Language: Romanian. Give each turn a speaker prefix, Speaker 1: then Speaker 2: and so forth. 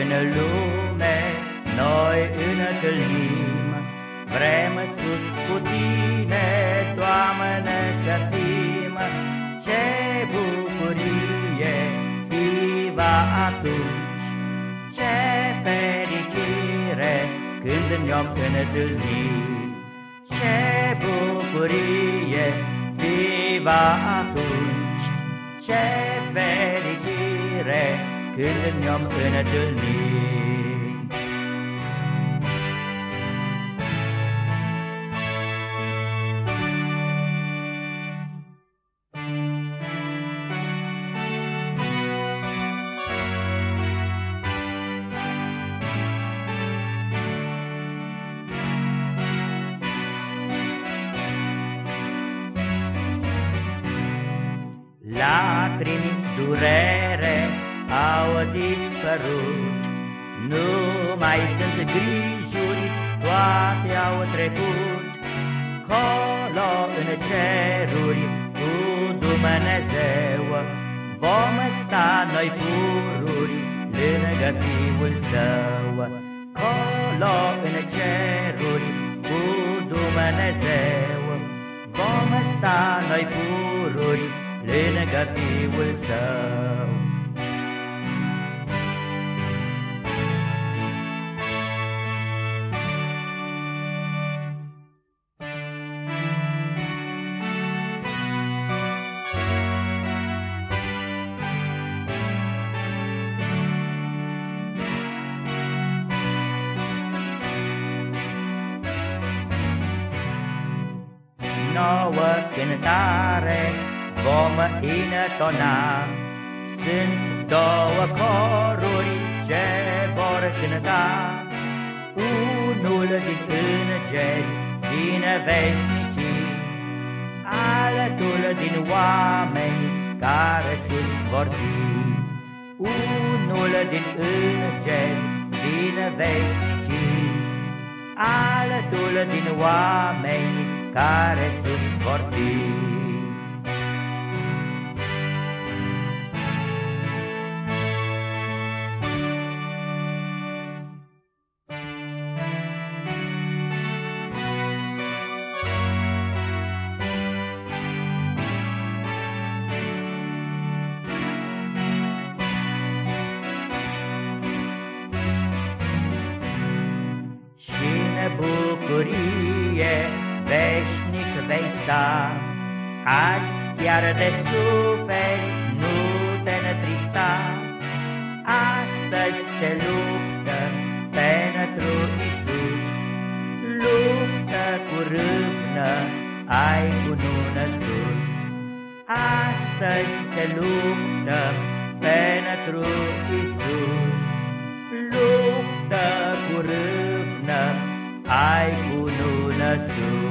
Speaker 1: în lume noi întâlnim, Vrem sus cu tine, Doamne, să fim. Ce bucurie fi va atunci, Ce fericire când ne-om întâlni, Ce bucurie fi va atunci, Ce fericire când ne-om întâlni. Lacrimi, durere au dispărut, Nu mai sunt grijuri, toate au trecut. Colo în ceruri cu Dumnezeu Vom sta noi pururi lângă Fiul Său. Colo în ceruri cu Dumnezeu Vom sta noi pururi lângă Fiul Său. Nouă cântare vom intona. Sunt două coruri ce vor cânta, Unul din îngeri, din veșnicii, Altul din oameni care sus vor fi. Unul din îngeri, din veșnicii, Altul din oameni care sus vor fi. bucurie veșnic vei sta. Azi chiar de suferi nu te întrista, Astăzi te luptă pentru Isus. Luptă cu râvnă, ai cunună sus. Astăzi te luptă pentru Isus. Luptă cu râvnă, ai cunună sus.